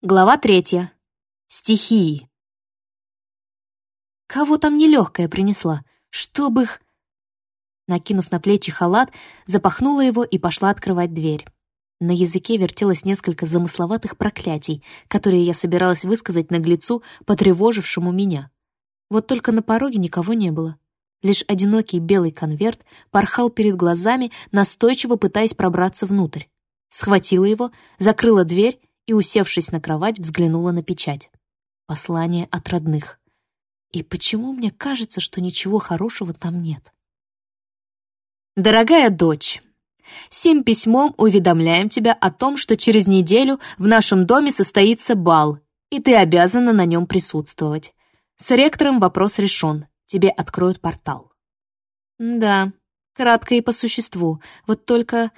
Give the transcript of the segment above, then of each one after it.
Глава третья. Стихии. Кого там нелегкая принесла? Чтоб их... Накинув на плечи халат, запахнула его и пошла открывать дверь. На языке вертелось несколько замысловатых проклятий, которые я собиралась высказать наглецу, потревожившему меня. Вот только на пороге никого не было. Лишь одинокий белый конверт порхал перед глазами, настойчиво пытаясь пробраться внутрь. Схватила его, закрыла дверь и, усевшись на кровать, взглянула на печать. Послание от родных. И почему мне кажется, что ничего хорошего там нет? Дорогая дочь, сим письмом уведомляем тебя о том, что через неделю в нашем доме состоится бал, и ты обязана на нем присутствовать. С ректором вопрос решен, тебе откроют портал. Да, кратко и по существу, вот только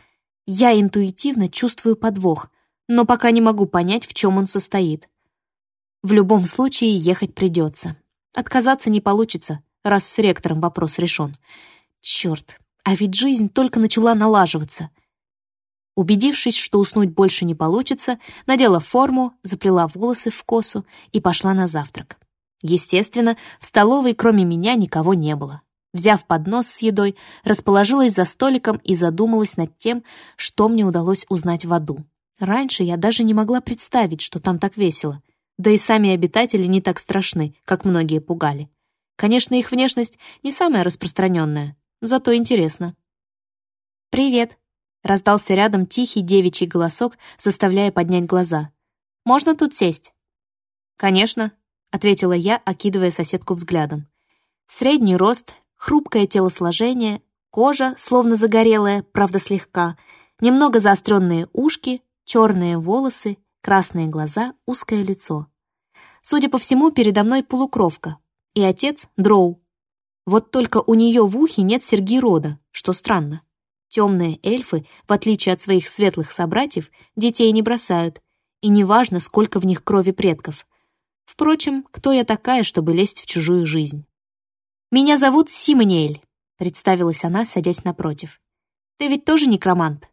я интуитивно чувствую подвох — но пока не могу понять, в чем он состоит. В любом случае ехать придется. Отказаться не получится, раз с ректором вопрос решен. Черт, а ведь жизнь только начала налаживаться. Убедившись, что уснуть больше не получится, надела форму, заплела волосы в косу и пошла на завтрак. Естественно, в столовой кроме меня никого не было. Взяв поднос с едой, расположилась за столиком и задумалась над тем, что мне удалось узнать в аду. Раньше я даже не могла представить, что там так весело. Да и сами обитатели не так страшны, как многие пугали. Конечно, их внешность не самая распространенная, зато интересно. «Привет!» — раздался рядом тихий девичий голосок, заставляя поднять глаза. «Можно тут сесть?» «Конечно», — ответила я, окидывая соседку взглядом. Средний рост, хрупкое телосложение, кожа, словно загорелая, правда слегка, немного заостренные ушки, черные волосы, красные глаза, узкое лицо. Судя по всему, передо мной полукровка, и отец — дроу. Вот только у нее в ухе нет серьги рода, что странно. Темные эльфы, в отличие от своих светлых собратьев, детей не бросают, и неважно, сколько в них крови предков. Впрочем, кто я такая, чтобы лезть в чужую жизнь? «Меня зовут Симониэль», — представилась она, садясь напротив. «Ты ведь тоже некромант?»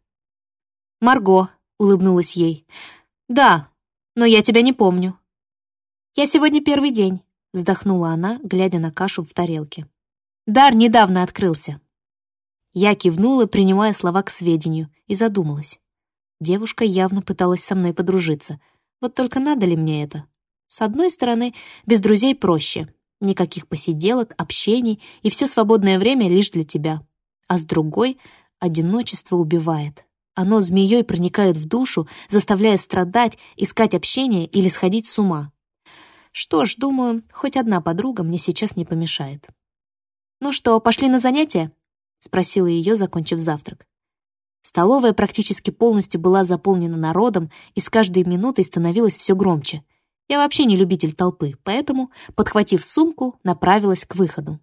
«Марго», — улыбнулась ей. «Да, но я тебя не помню». «Я сегодня первый день», — вздохнула она, глядя на кашу в тарелке. «Дар недавно открылся». Я кивнула, принимая слова к сведению, и задумалась. Девушка явно пыталась со мной подружиться. Вот только надо ли мне это? С одной стороны, без друзей проще. Никаких посиделок, общений и все свободное время лишь для тебя. А с другой, одиночество убивает. Оно змеей проникает в душу, заставляя страдать, искать общение или сходить с ума. Что ж, думаю, хоть одна подруга мне сейчас не помешает. «Ну что, пошли на занятия?» — спросила ее, закончив завтрак. Столовая практически полностью была заполнена народом и с каждой минутой становилась все громче. Я вообще не любитель толпы, поэтому, подхватив сумку, направилась к выходу.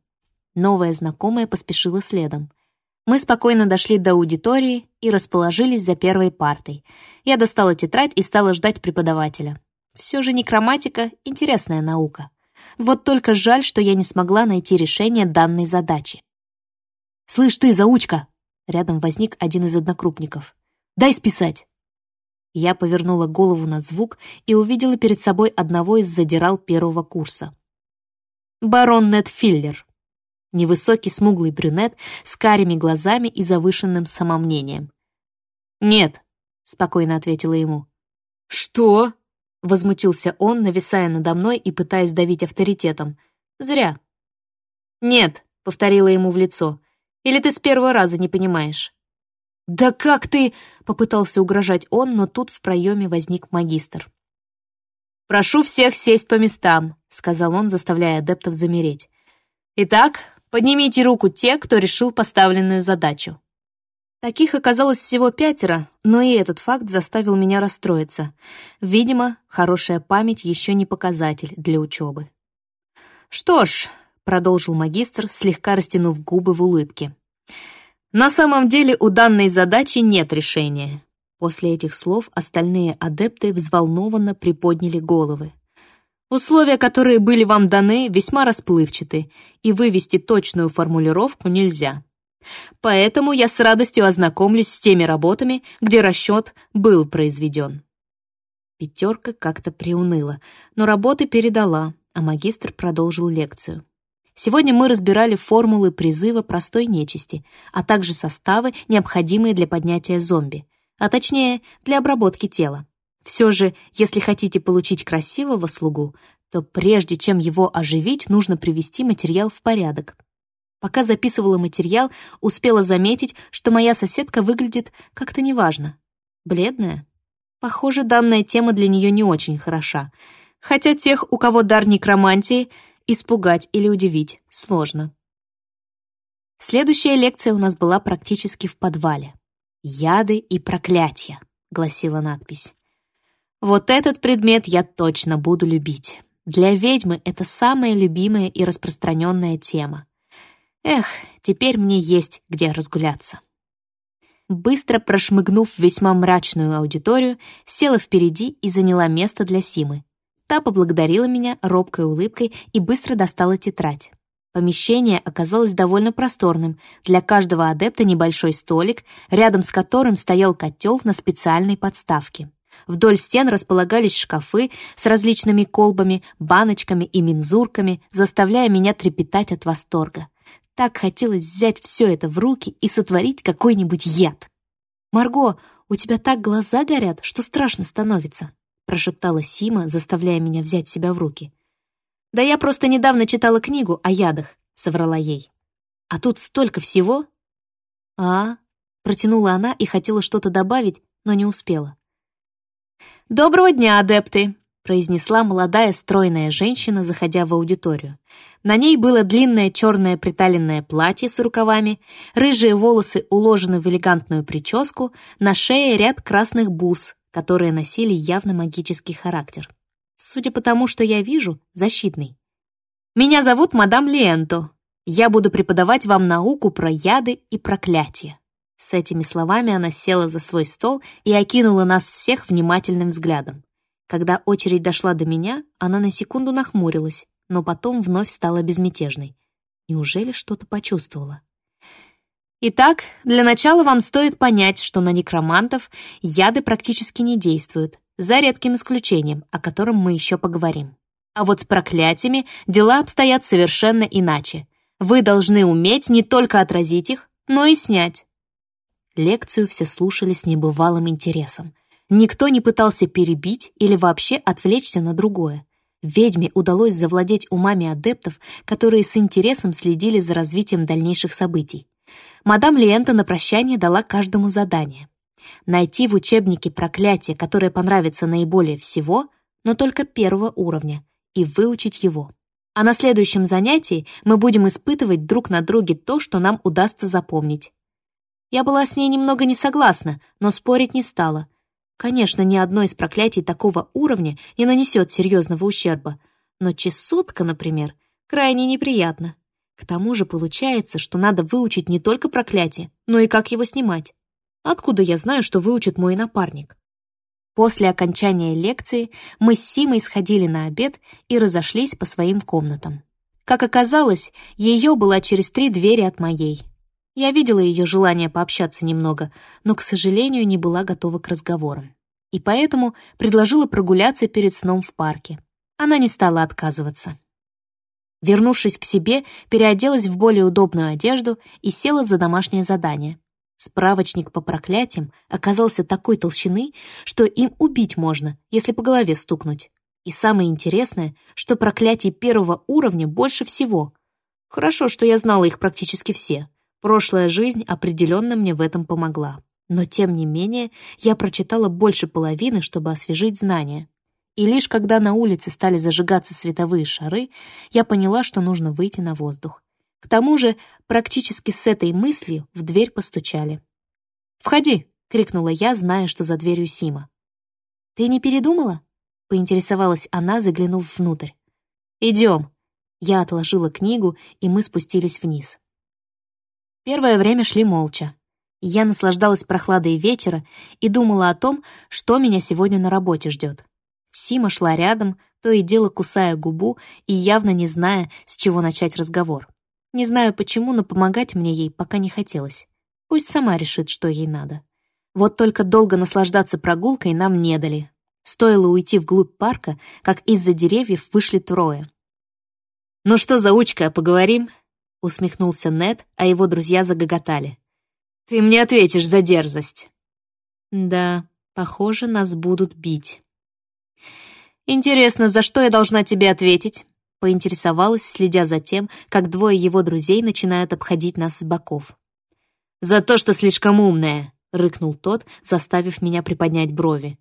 Новая знакомая поспешила следом — мы спокойно дошли до аудитории и расположились за первой партой. Я достала тетрадь и стала ждать преподавателя. Все же некроматика — интересная наука. Вот только жаль, что я не смогла найти решение данной задачи. «Слышь ты, заучка!» Рядом возник один из однокрупников. «Дай списать!» Я повернула голову на звук и увидела перед собой одного из задирал первого курса. Барон Нед Филлер невысокий смуглый брюнет с карими глазами и завышенным самомнением. «Нет», — спокойно ответила ему. «Что?» — возмутился он, нависая надо мной и пытаясь давить авторитетом. «Зря». «Нет», — повторила ему в лицо. «Или ты с первого раза не понимаешь?» «Да как ты...» — попытался угрожать он, но тут в проеме возник магистр. «Прошу всех сесть по местам», — сказал он, заставляя адептов замереть. «Итак, Поднимите руку те, кто решил поставленную задачу. Таких оказалось всего пятеро, но и этот факт заставил меня расстроиться. Видимо, хорошая память еще не показатель для учебы. «Что ж», — продолжил магистр, слегка растянув губы в улыбке, «на самом деле у данной задачи нет решения». После этих слов остальные адепты взволнованно приподняли головы. Условия, которые были вам даны, весьма расплывчаты, и вывести точную формулировку нельзя. Поэтому я с радостью ознакомлюсь с теми работами, где расчет был произведен. Пятерка как-то приуныла, но работы передала, а магистр продолжил лекцию. Сегодня мы разбирали формулы призыва простой нечисти, а также составы, необходимые для поднятия зомби, а точнее, для обработки тела. Все же, если хотите получить красивого слугу, то прежде чем его оживить, нужно привести материал в порядок. Пока записывала материал, успела заметить, что моя соседка выглядит как-то неважно. Бледная. Похоже, данная тема для нее не очень хороша. Хотя тех, у кого дар некромантии, испугать или удивить сложно. Следующая лекция у нас была практически в подвале. «Яды и проклятия», — гласила надпись. «Вот этот предмет я точно буду любить. Для ведьмы это самая любимая и распространенная тема. Эх, теперь мне есть где разгуляться». Быстро прошмыгнув весьма мрачную аудиторию, села впереди и заняла место для Симы, Та поблагодарила меня робкой улыбкой и быстро достала тетрадь. Помещение оказалось довольно просторным. Для каждого адепта небольшой столик, рядом с которым стоял котел на специальной подставке. Вдоль стен располагались шкафы с различными колбами, баночками и мензурками, заставляя меня трепетать от восторга. Так хотелось взять все это в руки и сотворить какой-нибудь яд. «Марго, у тебя так глаза горят, что страшно становится», — прошептала Сима, заставляя меня взять себя в руки. «Да я просто недавно читала книгу о ядах», — соврала ей. «А тут столько всего!» «А?» — протянула она и хотела что-то добавить, но не успела. «Доброго дня, адепты!» — произнесла молодая стройная женщина, заходя в аудиторию. На ней было длинное черное приталенное платье с рукавами, рыжие волосы уложены в элегантную прическу, на шее ряд красных бус, которые носили явно магический характер. Судя по тому, что я вижу, защитный. «Меня зовут мадам Лиэнто. Я буду преподавать вам науку про яды и проклятия». С этими словами она села за свой стол и окинула нас всех внимательным взглядом. Когда очередь дошла до меня, она на секунду нахмурилась, но потом вновь стала безмятежной. Неужели что-то почувствовала? Итак, для начала вам стоит понять, что на некромантов яды практически не действуют, за редким исключением, о котором мы еще поговорим. А вот с проклятиями дела обстоят совершенно иначе. Вы должны уметь не только отразить их, но и снять. Лекцию все слушали с небывалым интересом. Никто не пытался перебить или вообще отвлечься на другое. Ведьме удалось завладеть умами адептов, которые с интересом следили за развитием дальнейших событий мадам Лиента на прощание дала каждому задание. Найти в учебнике проклятие, которое понравится наиболее всего, но только первого уровня, и выучить его. А на следующем занятии мы будем испытывать друг на друге то, что нам удастся запомнить. Я была с ней немного не согласна, но спорить не стала. Конечно, ни одно из проклятий такого уровня не нанесет серьезного ущерба, но чесотка, например, крайне неприятно. К тому же получается, что надо выучить не только проклятие, но и как его снимать. Откуда я знаю, что выучит мой напарник? После окончания лекции мы с Симой сходили на обед и разошлись по своим комнатам. Как оказалось, ее была через три двери от моей. Я видела ее желание пообщаться немного, но, к сожалению, не была готова к разговорам. И поэтому предложила прогуляться перед сном в парке. Она не стала отказываться. Вернувшись к себе, переоделась в более удобную одежду и села за домашнее задание. Справочник по проклятиям оказался такой толщины, что им убить можно, если по голове стукнуть. И самое интересное, что проклятий первого уровня больше всего. Хорошо, что я знала их практически все. Прошлая жизнь определенно мне в этом помогла. Но, тем не менее, я прочитала больше половины, чтобы освежить знания. И лишь когда на улице стали зажигаться световые шары, я поняла, что нужно выйти на воздух. К тому же, практически с этой мыслью в дверь постучали. «Входи!» — крикнула я, зная, что за дверью Сима. «Ты не передумала?» — поинтересовалась она, заглянув внутрь. «Идем!» Я отложила книгу, и мы спустились вниз. Первое время шли молча. Я наслаждалась прохладой вечера и думала о том, что меня сегодня на работе ждет. Сима шла рядом, то и дело кусая губу и явно не зная, с чего начать разговор. Не знаю почему, но помогать мне ей пока не хотелось. Пусть сама решит, что ей надо. Вот только долго наслаждаться прогулкой нам не дали. Стоило уйти вглубь парка, как из-за деревьев вышли трое. «Ну что, заучка, поговорим?» — усмехнулся Нед, а его друзья загоготали. «Ты мне ответишь за дерзость». «Да, похоже, нас будут бить». «Интересно, за что я должна тебе ответить?» — поинтересовалась, следя за тем, как двое его друзей начинают обходить нас с боков. «За то, что слишком умная», — рыкнул тот, заставив меня приподнять брови.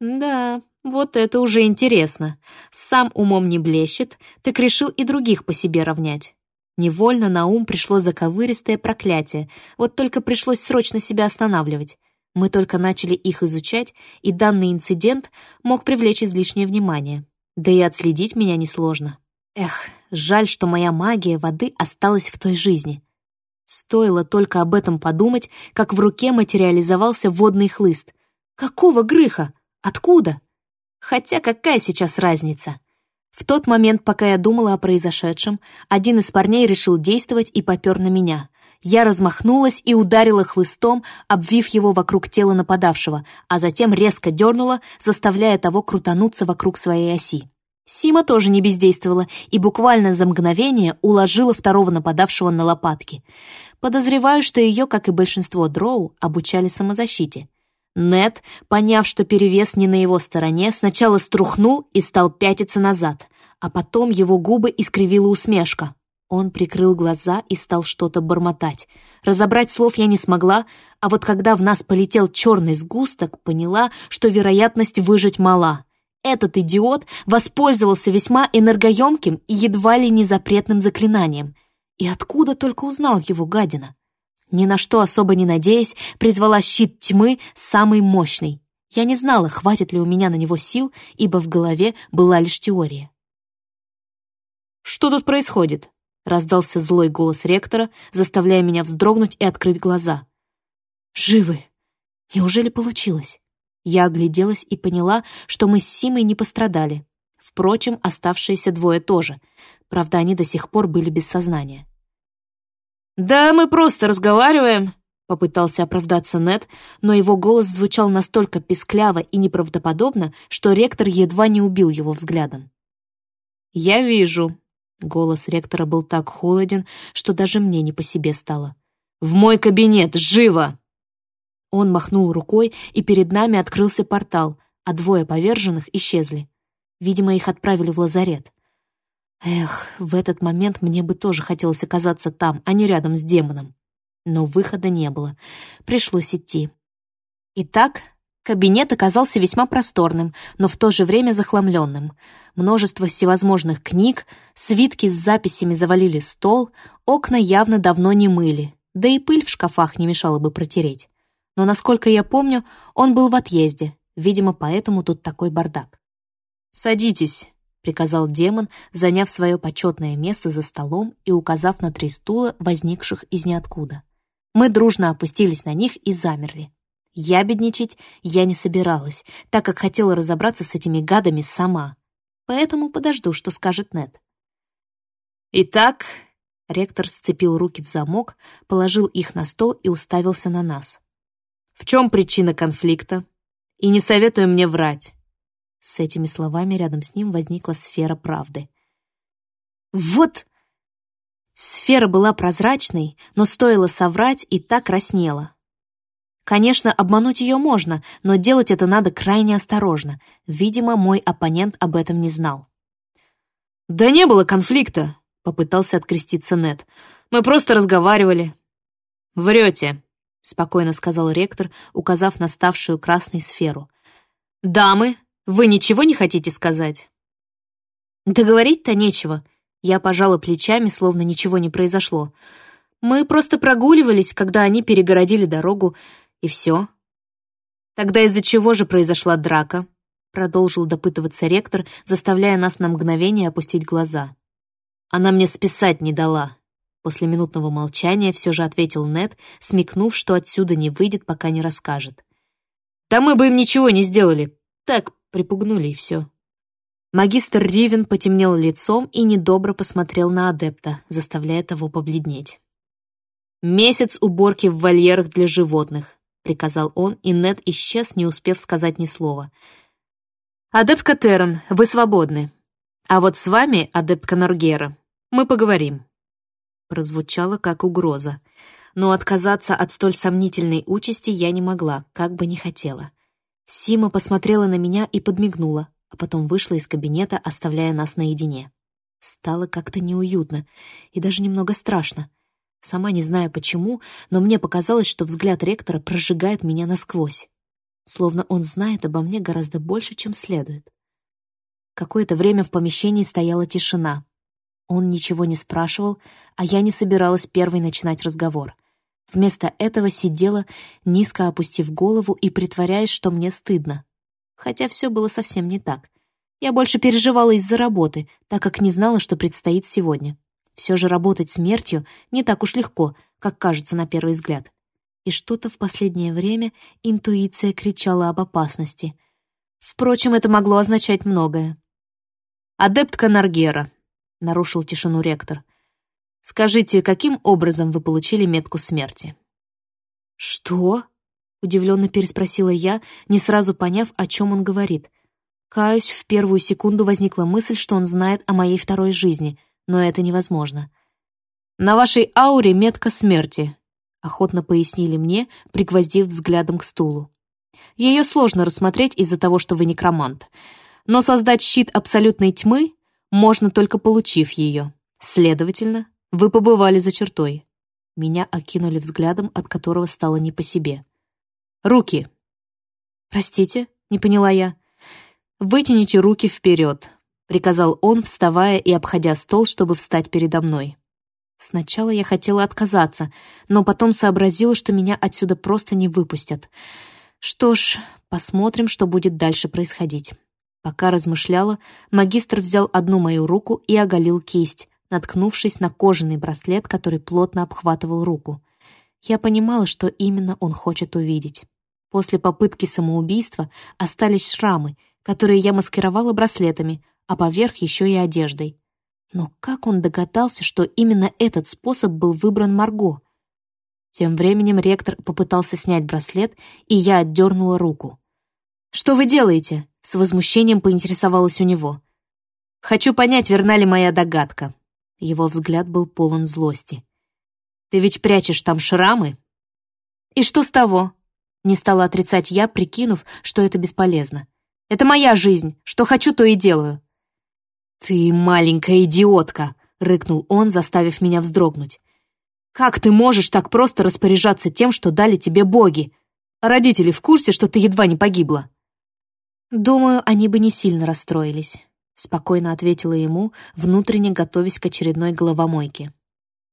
«Да, вот это уже интересно. Сам умом не блещет, так решил и других по себе равнять». Невольно на ум пришло заковыристое проклятие, вот только пришлось срочно себя останавливать. Мы только начали их изучать, и данный инцидент мог привлечь излишнее внимание. Да и отследить меня несложно. Эх, жаль, что моя магия воды осталась в той жизни. Стоило только об этом подумать, как в руке материализовался водный хлыст. Какого грыха? Откуда? Хотя какая сейчас разница? В тот момент, пока я думала о произошедшем, один из парней решил действовать и попер на меня. Я размахнулась и ударила хлыстом, обвив его вокруг тела нападавшего, а затем резко дернула, заставляя того крутануться вокруг своей оси. Сима тоже не бездействовала и буквально за мгновение уложила второго нападавшего на лопатки. Подозреваю, что ее, как и большинство дроу, обучали самозащите. Нед, поняв, что перевес не на его стороне, сначала струхнул и стал пятиться назад, а потом его губы искривила усмешка. Он прикрыл глаза и стал что-то бормотать. Разобрать слов я не смогла, а вот когда в нас полетел черный сгусток, поняла, что вероятность выжить мала. Этот идиот воспользовался весьма энергоемким и едва ли не запретным заклинанием. И откуда только узнал его гадина? Ни на что особо не надеясь, призвала щит тьмы самый мощный. Я не знала, хватит ли у меня на него сил, ибо в голове была лишь теория. «Что тут происходит?» — раздался злой голос ректора, заставляя меня вздрогнуть и открыть глаза. «Живы! Неужели получилось?» Я огляделась и поняла, что мы с Симой не пострадали. Впрочем, оставшиеся двое тоже. Правда, они до сих пор были без сознания. «Да мы просто разговариваем», — попытался оправдаться Нед, но его голос звучал настолько пескляво и неправдоподобно, что ректор едва не убил его взглядом. «Я вижу». Голос ректора был так холоден, что даже мне не по себе стало. «В мой кабинет! Живо!» Он махнул рукой, и перед нами открылся портал, а двое поверженных исчезли. Видимо, их отправили в лазарет. Эх, в этот момент мне бы тоже хотелось оказаться там, а не рядом с демоном. Но выхода не было. Пришлось идти. Итак, кабинет оказался весьма просторным, но в то же время захламленным. Множество всевозможных книг, свитки с записями завалили стол, окна явно давно не мыли, да и пыль в шкафах не мешало бы протереть. Но, насколько я помню, он был в отъезде, видимо, поэтому тут такой бардак. «Садитесь», — приказал демон, заняв свое почетное место за столом и указав на три стула, возникших из ниоткуда. Мы дружно опустились на них и замерли. Ябедничать я не собиралась, так как хотела разобраться с этими гадами сама. Поэтому подожду, что скажет Нед. «Итак...» — ректор сцепил руки в замок, положил их на стол и уставился на нас. «В чем причина конфликта? И не советую мне врать. С этими словами рядом с ним возникла сфера правды. «Вот!» Сфера была прозрачной, но стоило соврать, и так краснела. Конечно, обмануть ее можно, но делать это надо крайне осторожно. Видимо, мой оппонент об этом не знал. «Да не было конфликта», — попытался откреститься Нед. «Мы просто разговаривали». «Врете», — спокойно сказал ректор, указав на ставшую красной сферу. «Дамы, вы ничего не хотите сказать?» «Договорить-то нечего». Я пожала плечами, словно ничего не произошло. Мы просто прогуливались, когда они перегородили дорогу, и все. «Тогда из-за чего же произошла драка?» Продолжил допытываться ректор, заставляя нас на мгновение опустить глаза. «Она мне списать не дала». После минутного молчания все же ответил Нед, смекнув, что отсюда не выйдет, пока не расскажет. «Да мы бы им ничего не сделали. Так, Припугнули и все. Магистр Ривен потемнел лицом и недобро посмотрел на адепта, заставляя того побледнеть. «Месяц уборки в вольерах для животных», — приказал он, и Нед исчез, не успев сказать ни слова. «Адептка Террен, вы свободны. А вот с вами, адептка Норгера, мы поговорим». Прозвучало как угроза. Но отказаться от столь сомнительной участи я не могла, как бы не хотела. Сима посмотрела на меня и подмигнула, а потом вышла из кабинета, оставляя нас наедине. Стало как-то неуютно и даже немного страшно. Сама не знаю почему, но мне показалось, что взгляд ректора прожигает меня насквозь. Словно он знает обо мне гораздо больше, чем следует. Какое-то время в помещении стояла тишина. Он ничего не спрашивал, а я не собиралась первой начинать разговор. Вместо этого сидела, низко опустив голову и притворяясь, что мне стыдно. Хотя все было совсем не так. Я больше переживала из-за работы, так как не знала, что предстоит сегодня. Все же работать смертью не так уж легко, как кажется на первый взгляд. И что-то в последнее время интуиция кричала об опасности. Впрочем, это могло означать многое. «Адептка Наргера», — нарушил тишину ректор. «Скажите, каким образом вы получили метку смерти?» «Что?» — удивленно переспросила я, не сразу поняв, о чем он говорит. Каюсь, в первую секунду возникла мысль, что он знает о моей второй жизни, но это невозможно. «На вашей ауре метка смерти», — охотно пояснили мне, пригвоздив взглядом к стулу. «Ее сложно рассмотреть из-за того, что вы некромант но создать щит абсолютной тьмы можно только получив ее. Следовательно, вы побывали за чертой. Меня окинули взглядом, от которого стало не по себе. «Руки!» «Простите?» — не поняла я. «Вытяните руки вперед», — приказал он, вставая и обходя стол, чтобы встать передо мной. Сначала я хотела отказаться, но потом сообразила, что меня отсюда просто не выпустят. Что ж, посмотрим, что будет дальше происходить. Пока размышляла, магистр взял одну мою руку и оголил кисть, наткнувшись на кожаный браслет, который плотно обхватывал руку. Я понимала, что именно он хочет увидеть. После попытки самоубийства остались шрамы, которые я маскировала браслетами, а поверх еще и одеждой. Но как он догадался, что именно этот способ был выбран Марго? Тем временем ректор попытался снять браслет, и я отдернула руку. «Что вы делаете?» — с возмущением поинтересовалась у него. «Хочу понять, верна ли моя догадка». Его взгляд был полон злости. «Ты ведь прячешь там шрамы?» «И что с того?» — не стала отрицать я, прикинув, что это бесполезно. «Это моя жизнь. Что хочу, то и делаю». «Ты маленькая идиотка!» — рыкнул он, заставив меня вздрогнуть. «Как ты можешь так просто распоряжаться тем, что дали тебе боги? Родители в курсе, что ты едва не погибла?» «Думаю, они бы не сильно расстроились», — спокойно ответила ему, внутренне готовясь к очередной головомойке.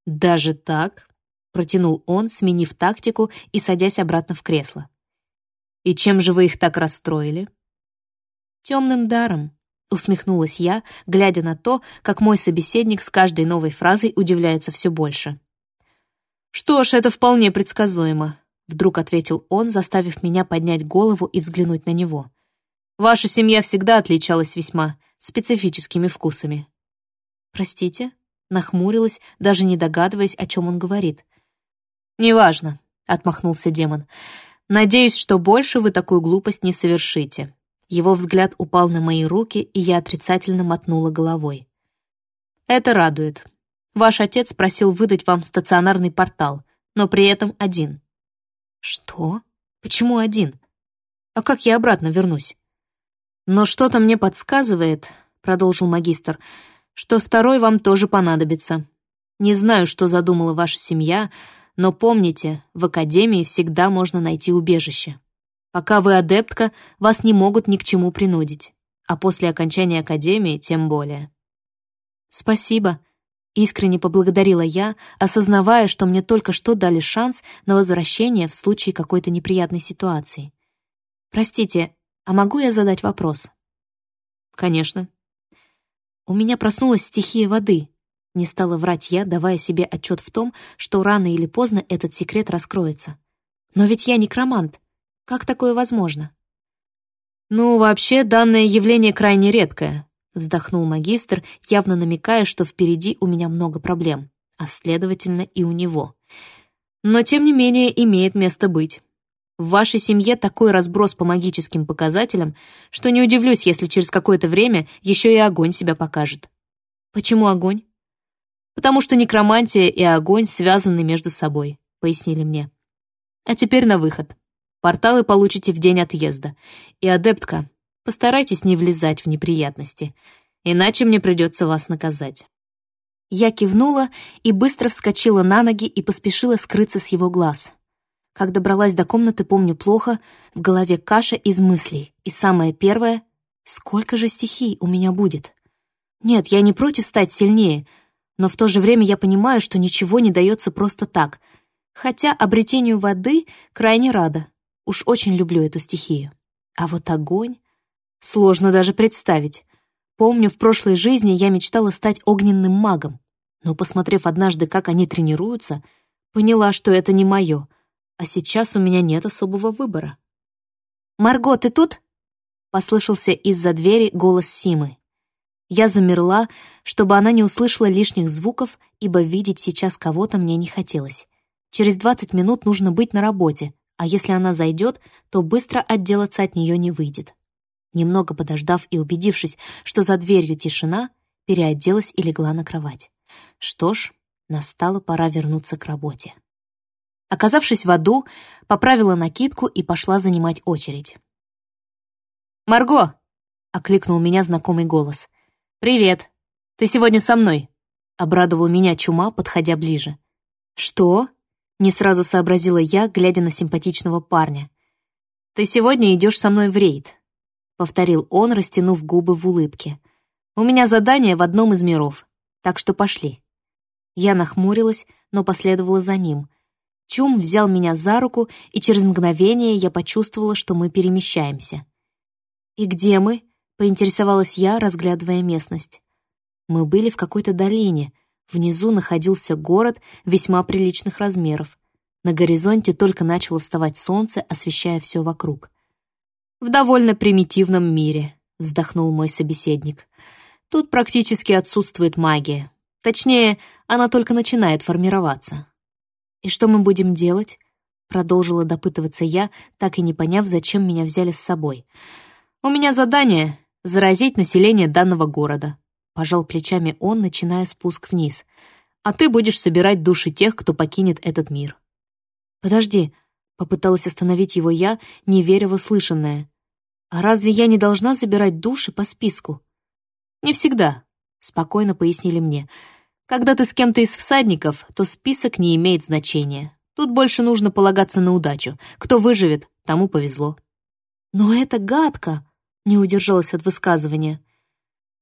«Даже так?» — протянул он, сменив тактику и садясь обратно в кресло. «И чем же вы их так расстроили?» «Темным даром», — усмехнулась я, глядя на то, как мой собеседник с каждой новой фразой удивляется все больше. «Что ж, это вполне предсказуемо», — вдруг ответил он, заставив меня поднять голову и взглянуть на него. Ваша семья всегда отличалась весьма специфическими вкусами». «Простите?» — нахмурилась, даже не догадываясь, о чем он говорит. «Неважно», — отмахнулся демон. «Надеюсь, что больше вы такую глупость не совершите». Его взгляд упал на мои руки, и я отрицательно мотнула головой. «Это радует. Ваш отец просил выдать вам стационарный портал, но при этом один». «Что? Почему один? А как я обратно вернусь?» «Но что-то мне подсказывает», — продолжил магистр, «что второй вам тоже понадобится. Не знаю, что задумала ваша семья, но помните, в академии всегда можно найти убежище. Пока вы адептка, вас не могут ни к чему принудить, а после окончания академии тем более». «Спасибо», — искренне поблагодарила я, осознавая, что мне только что дали шанс на возвращение в случае какой-то неприятной ситуации. «Простите, а могу я задать вопрос? Конечно. У меня проснулась стихия воды. Не стала врать я, давая себе отчет в том, что рано или поздно этот секрет раскроется. Но ведь я некромант. Как такое возможно? Ну, вообще, данное явление крайне редкое, вздохнул магистр, явно намекая, что впереди у меня много проблем, а следовательно и у него. Но, тем не менее, имеет место быть. В вашей семье такой разброс по магическим показателям, что не удивлюсь, если через какое-то время еще и огонь себя покажет. Почему огонь? Потому что некромантия и огонь связаны между собой, пояснили мне. А теперь на выход. Порталы получите в день отъезда. И, адептка, постарайтесь не влезать в неприятности, иначе мне придется вас наказать. Я кивнула и быстро вскочила на ноги и поспешила скрыться с его глаз. Как добралась до комнаты, помню плохо, в голове каша из мыслей. И самое первое — сколько же стихий у меня будет? Нет, я не против стать сильнее, но в то же время я понимаю, что ничего не дается просто так, хотя обретению воды крайне рада. Уж очень люблю эту стихию. А вот огонь... Сложно даже представить. Помню, в прошлой жизни я мечтала стать огненным магом, но, посмотрев однажды, как они тренируются, поняла, что это не мое, а сейчас у меня нет особого выбора. «Марго, ты тут?» — послышался из-за двери голос Симы. Я замерла, чтобы она не услышала лишних звуков, ибо видеть сейчас кого-то мне не хотелось. Через 20 минут нужно быть на работе, а если она зайдет, то быстро отделаться от нее не выйдет. Немного подождав и убедившись, что за дверью тишина, переоделась и легла на кровать. Что ж, настала пора вернуться к работе. Оказавшись в аду, поправила накидку и пошла занимать очередь. «Марго!» — окликнул меня знакомый голос. «Привет! Ты сегодня со мной!» — обрадовал меня чума, подходя ближе. «Что?» — не сразу сообразила я, глядя на симпатичного парня. «Ты сегодня идешь со мной в рейд», — повторил он, растянув губы в улыбке. «У меня задание в одном из миров, так что пошли». Я нахмурилась, но последовала за ним. Чум взял меня за руку, и через мгновение я почувствовала, что мы перемещаемся. «И где мы?» Поинтересовалась я, разглядывая местность. Мы были в какой-то долине. Внизу находился город весьма приличных размеров. На горизонте только начало вставать солнце, освещая все вокруг. «В довольно примитивном мире», — вздохнул мой собеседник. «Тут практически отсутствует магия. Точнее, она только начинает формироваться». «И что мы будем делать?» — продолжила допытываться я, так и не поняв, зачем меня взяли с собой. «У меня задание заразить население данного города. Пожал плечами он, начиная спуск вниз. А ты будешь собирать души тех, кто покинет этот мир. Подожди, попыталась остановить его я, не веря в услышанное. А разве я не должна забирать души по списку? Не всегда, спокойно пояснили мне. Когда ты с кем-то из всадников, то список не имеет значения. Тут больше нужно полагаться на удачу. Кто выживет, тому повезло. Но это гадко, не удержалась от высказывания.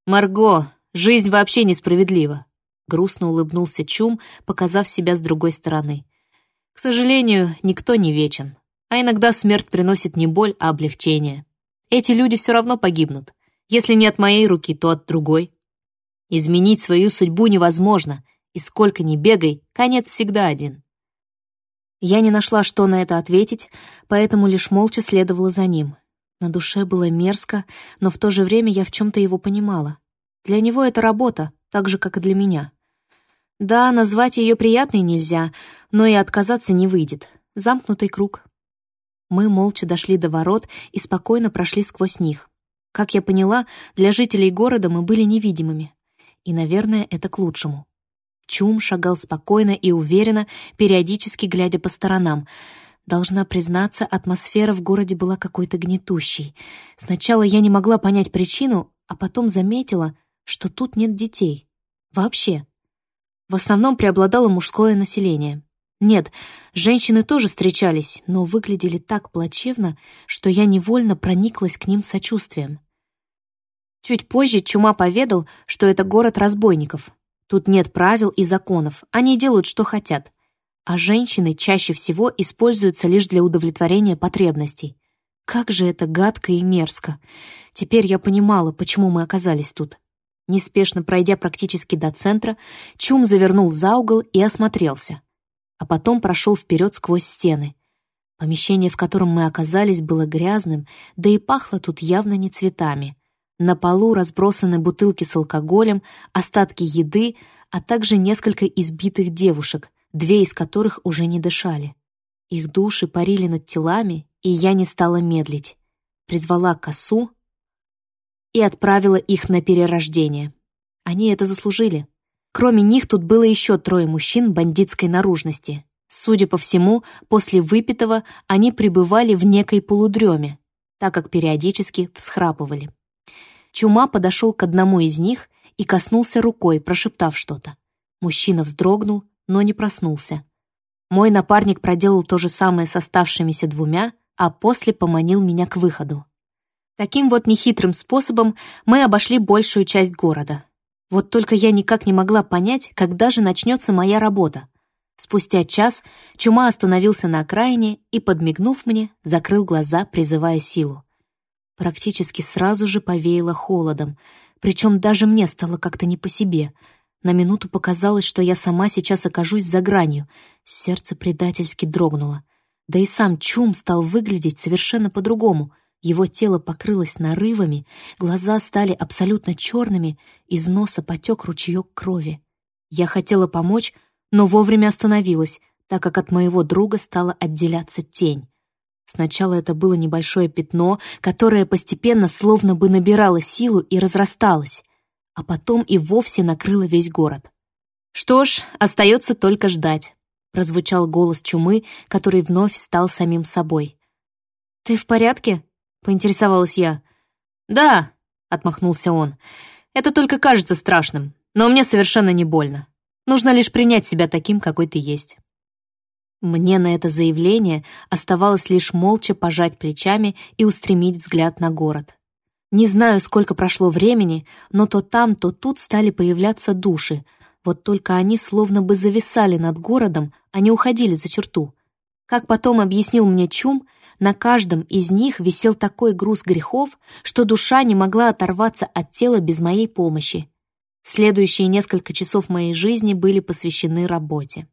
«Марго, жизнь вообще несправедлива», — грустно улыбнулся Чум, показав себя с другой стороны. «К сожалению, никто не вечен, а иногда смерть приносит не боль, а облегчение. Эти люди все равно погибнут, если не от моей руки, то от другой. Изменить свою судьбу невозможно, и сколько ни бегай, конец всегда один». Я не нашла, что на это ответить, поэтому лишь молча следовала за ним. На душе было мерзко, но в то же время я в чем-то его понимала. Для него это работа, так же, как и для меня. Да, назвать ее приятной нельзя, но и отказаться не выйдет. Замкнутый круг. Мы молча дошли до ворот и спокойно прошли сквозь них. Как я поняла, для жителей города мы были невидимыми. И, наверное, это к лучшему. Чум шагал спокойно и уверенно, периодически глядя по сторонам — Должна признаться, атмосфера в городе была какой-то гнетущей. Сначала я не могла понять причину, а потом заметила, что тут нет детей. Вообще. В основном преобладало мужское население. Нет, женщины тоже встречались, но выглядели так плачевно, что я невольно прониклась к ним сочувствием. Чуть позже Чума поведал, что это город разбойников. Тут нет правил и законов, они делают, что хотят а женщины чаще всего используются лишь для удовлетворения потребностей. Как же это гадко и мерзко. Теперь я понимала, почему мы оказались тут. Неспешно пройдя практически до центра, Чум завернул за угол и осмотрелся. А потом прошел вперед сквозь стены. Помещение, в котором мы оказались, было грязным, да и пахло тут явно не цветами. На полу разбросаны бутылки с алкоголем, остатки еды, а также несколько избитых девушек, две из которых уже не дышали. Их души парили над телами и я не стала медлить. Призвала косу и отправила их на перерождение. Они это заслужили. Кроме них тут было еще трое мужчин бандитской наружности. Судя по всему, после выпитого они пребывали в некой полудреме, так как периодически всхрапывали. Чума подошел к одному из них и коснулся рукой, прошептав что-то. Мужчина вздрогнул, но не проснулся. Мой напарник проделал то же самое с оставшимися двумя, а после поманил меня к выходу. Таким вот нехитрым способом мы обошли большую часть города. Вот только я никак не могла понять, когда же начнется моя работа. Спустя час Чума остановился на окраине и, подмигнув мне, закрыл глаза, призывая силу. Практически сразу же повеяло холодом, причем даже мне стало как-то не по себе. На минуту показалось, что я сама сейчас окажусь за гранью. Сердце предательски дрогнуло. Да и сам Чум стал выглядеть совершенно по-другому. Его тело покрылось нарывами, глаза стали абсолютно черными, из носа потек ручеек крови. Я хотела помочь, но вовремя остановилась, так как от моего друга стала отделяться тень. Сначала это было небольшое пятно, которое постепенно словно бы набирало силу и разрасталось, а потом и вовсе накрыло весь город. «Что ж, остается только ждать», — прозвучал голос чумы, который вновь стал самим собой. «Ты в порядке?» — поинтересовалась я. «Да», — отмахнулся он, — «это только кажется страшным, но мне совершенно не больно. Нужно лишь принять себя таким, какой ты есть». Мне на это заявление оставалось лишь молча пожать плечами и устремить взгляд на город. Не знаю, сколько прошло времени, но то там, то тут стали появляться души, вот только они словно бы зависали над городом, а не уходили за черту. Как потом объяснил мне Чум, на каждом из них висел такой груз грехов, что душа не могла оторваться от тела без моей помощи. Следующие несколько часов моей жизни были посвящены работе.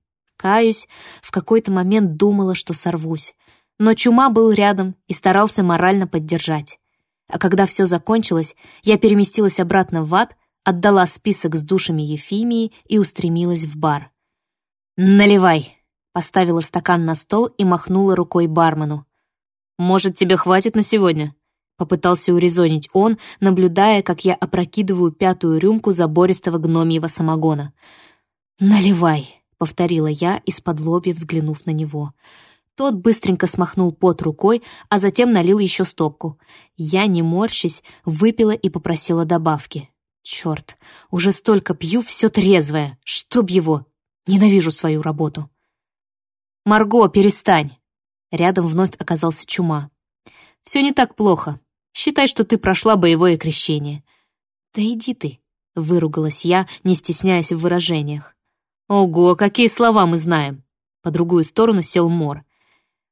Каюсь, в какой-то момент думала, что сорвусь. Но Чума был рядом и старался морально поддержать. А когда все закончилось, я переместилась обратно в ад, отдала список с душами Ефимии и устремилась в бар. «Наливай!» — поставила стакан на стол и махнула рукой бармену. «Может, тебе хватит на сегодня?» — попытался урезонить он, наблюдая, как я опрокидываю пятую рюмку забористого гномьего самогона. «Наливай!» — повторила я, из-под лобья взглянув на него. Тот быстренько смахнул пот рукой, а затем налил еще стопку. Я, не морщись, выпила и попросила добавки. Черт, уже столько пью, все трезвое. Чтоб его! Ненавижу свою работу. «Марго, перестань!» Рядом вновь оказался чума. «Все не так плохо. Считай, что ты прошла боевое крещение». «Да иди ты!» — выругалась я, не стесняясь в выражениях. Ого, какие слова мы знаем. По другую сторону сел Мор.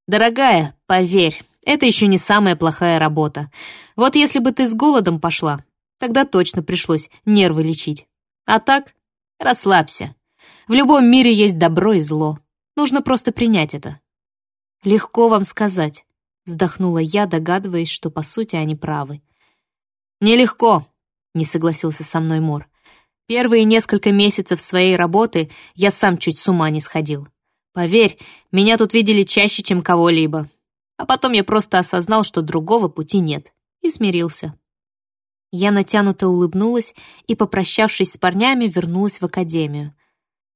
Дорогая, поверь, это еще не самая плохая работа. Вот если бы ты с голодом пошла, тогда точно пришлось нервы лечить. А так, расслабься. В любом мире есть добро и зло. Нужно просто принять это. Легко вам сказать, вздохнула я, догадываясь, что по сути они правы. Нелегко, не согласился со мной Мор. Первые несколько месяцев своей работы я сам чуть с ума не сходил. Поверь, меня тут видели чаще, чем кого-либо. А потом я просто осознал, что другого пути нет, и смирился. Я натянуто улыбнулась и, попрощавшись с парнями, вернулась в академию.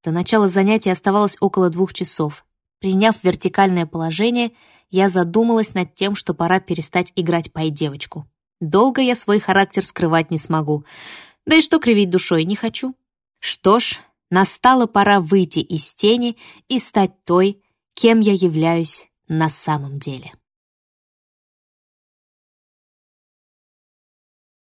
До начала занятий оставалось около двух часов. Приняв вертикальное положение, я задумалась над тем, что пора перестать играть пай-девочку. Долго я свой характер скрывать не смогу. Да и что кривить душой, не хочу. Что ж, настала пора выйти из тени и стать той, кем я являюсь на самом деле.